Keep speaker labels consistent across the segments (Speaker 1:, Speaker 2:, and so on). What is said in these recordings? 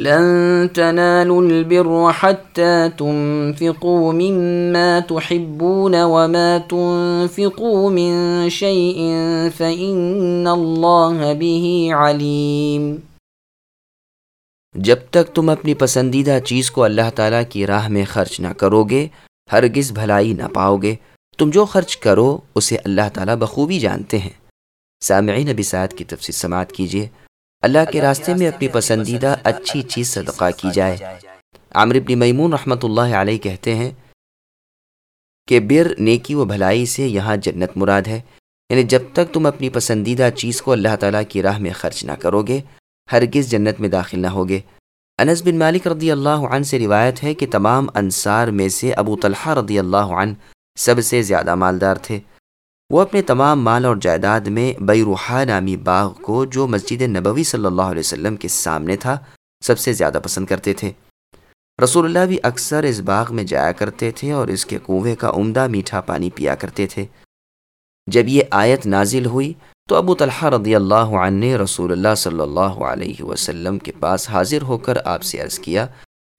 Speaker 1: لن تنالوا البر حتى تنفقوا مما تحبون وما تنفقوا من شيء فإن الله به عليم۔
Speaker 2: جب تک تم اپنی پسندیدہ چیز کو اللہ تعالیٰ کی راہ میں خرچ نہ کرو گے ہرگز بھلائی نہ پاؤ گے تم جو خرچ کرو، اسے اللہ تعالیٰ بخوبی جانتے ہیں۔ سامعین نبی سعد کی تفصیل سماعت کیجیے اللہ کے راستے میں اپنی پسندیدہ اچھی چیز صدقہ کی جائے۔ عامر بن میمون رحمۃ اللہ علیہ کہتے ہیں کہ بر نیکی و بھلائی سے یہاں جنت مراد ہے۔ یعنی جب تک تم اپنی پسندیدہ چیز کو اللہ تعالیٰ کی راہ میں خرچ نہ کرو گے ہرگز جنت میں داخل نہ ہوگے۔ انس بن مالک رضی اللہ عنہ سے روایت ہے کہ تمام انصار میں سے ابو طلحہ رضی اللہ عنہ سب سے زیادہ مالدار تھے۔ وہ اپنے تمام مال اور جائیداد میں بیروحا نامی باغ کو جو مسجد نبوی صلی اللہ علیہ وسلم کے سامنے تھا، سب سے زیادہ پسند کرتے تھے۔ رسول اللہ بھی اکثر اس باغ میں جایا کرتے تھے اور اس کے کنویں کا عمدہ میٹھا پانی پیا کرتے تھے۔ جب یہ آیت نازل ہوئی تو ابو طلحہ رضی اللہ عنہ نے رسول اللہ صلی اللہ علیہ وسلم کے پاس حاضر ہو کر آپ سے عرض کیا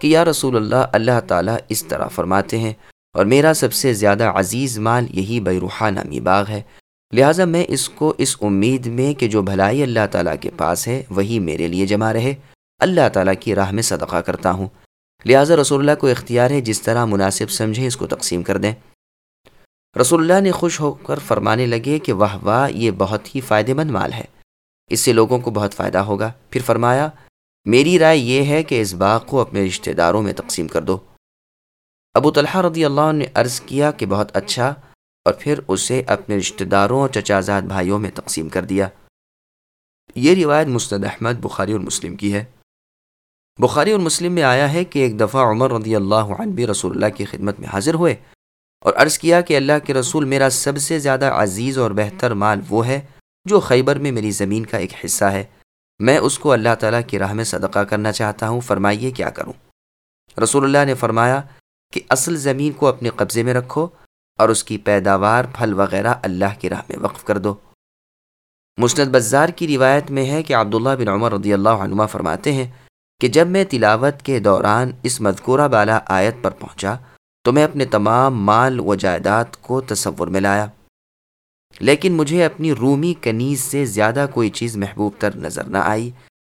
Speaker 2: کہ یا رسول اللہ اللہ تعالیٰ اس طرح فرماتے ہیں اور میرا سب سے زیادہ عزیز مال یہی بیروحا نامی باغ ہے۔ لہٰذا میں اس کو اس امید میں کہ جو بھلائی اللہ تعالیٰ کے پاس ہے، وہی میرے لیے جمع رہے۔ اللہ تعالیٰ کی راہ میں صدقہ کرتا ہوں۔ لہٰذا رسول اللہ کو اختیار ہے جس طرح مناسب سمجھیں اس کو تقسیم کر دیں۔ رسول اللہ نے خوش ہو کر فرمانے لگے کہ واہ واہ، یہ بہت ہی فائدہ مند مال ہے۔ اس سے لوگوں کو بہت فائدہ ہوگا۔ پھر فرمایا، میری رائے یہ ہے کہ اس باغ کو اپنے رشتہ داروں میں تقسیم کر دو۔ ابو طلحہ رضی اللہ عنہ نے عرض کیا کہ بہت اچھا اور پھر اسے اپنے رشتہ داروں اور چچازاد بھائیوں میں تقسیم کر دیا۔ یہ روایت مستد احمد، بخاری اور مسلم کی ہے۔ بخاری اور مسلم میں آیا ہے کہ ایک دفعہ عمر رضی اللہ عنہ بھی رسول اللہ کی خدمت میں حاضر ہوئے اور عرض کیا کہ اللہ کے رسول میرا سب سے زیادہ عزیز اور بہتر مال وہ ہے جو خیبر میں میری زمین کا ایک حصہ ہے۔ میں اس کو اللہ تعالیٰ کی راہ میں صدقہ کرنا چاہتا ہوں، فرمائیے کیا کروں؟ رسول اللہ نے فرمایا کہ اصل زمین کو اپنے قبضے میں رکھو اور اس کی پیداوار پھل وغیرہ اللہ کی راہ میں وقف کر دو۔ مسند بزار کی روایت میں ہے کہ عبداللہ بن عمر رضی اللہ عنہ فرماتے ہیں کہ جب میں تلاوت کے دوران اس مذکورہ بالا آیت پر پہنچا تو میں اپنے تمام مال و جائیداد کو تصور میں لایا۔ لیکن مجھے اپنی رومی کنیز سے زیادہ کوئی چیز محبوب تر نظر نہ آئی،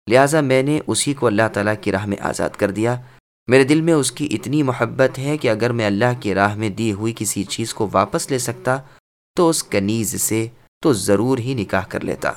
Speaker 2: لہٰذا میں نے اسی کو اللہ تعالیٰ کی راہ میں آزاد کر دیا۔ میرے دل میں اس کی اتنی محبت ہے کہ اگر میں اللہ کی راہ میں دی ہوئی کسی چیز کو واپس لے سکتا، تو اس کنیز سے تو ضرور ہی نکاح کر لیتا۔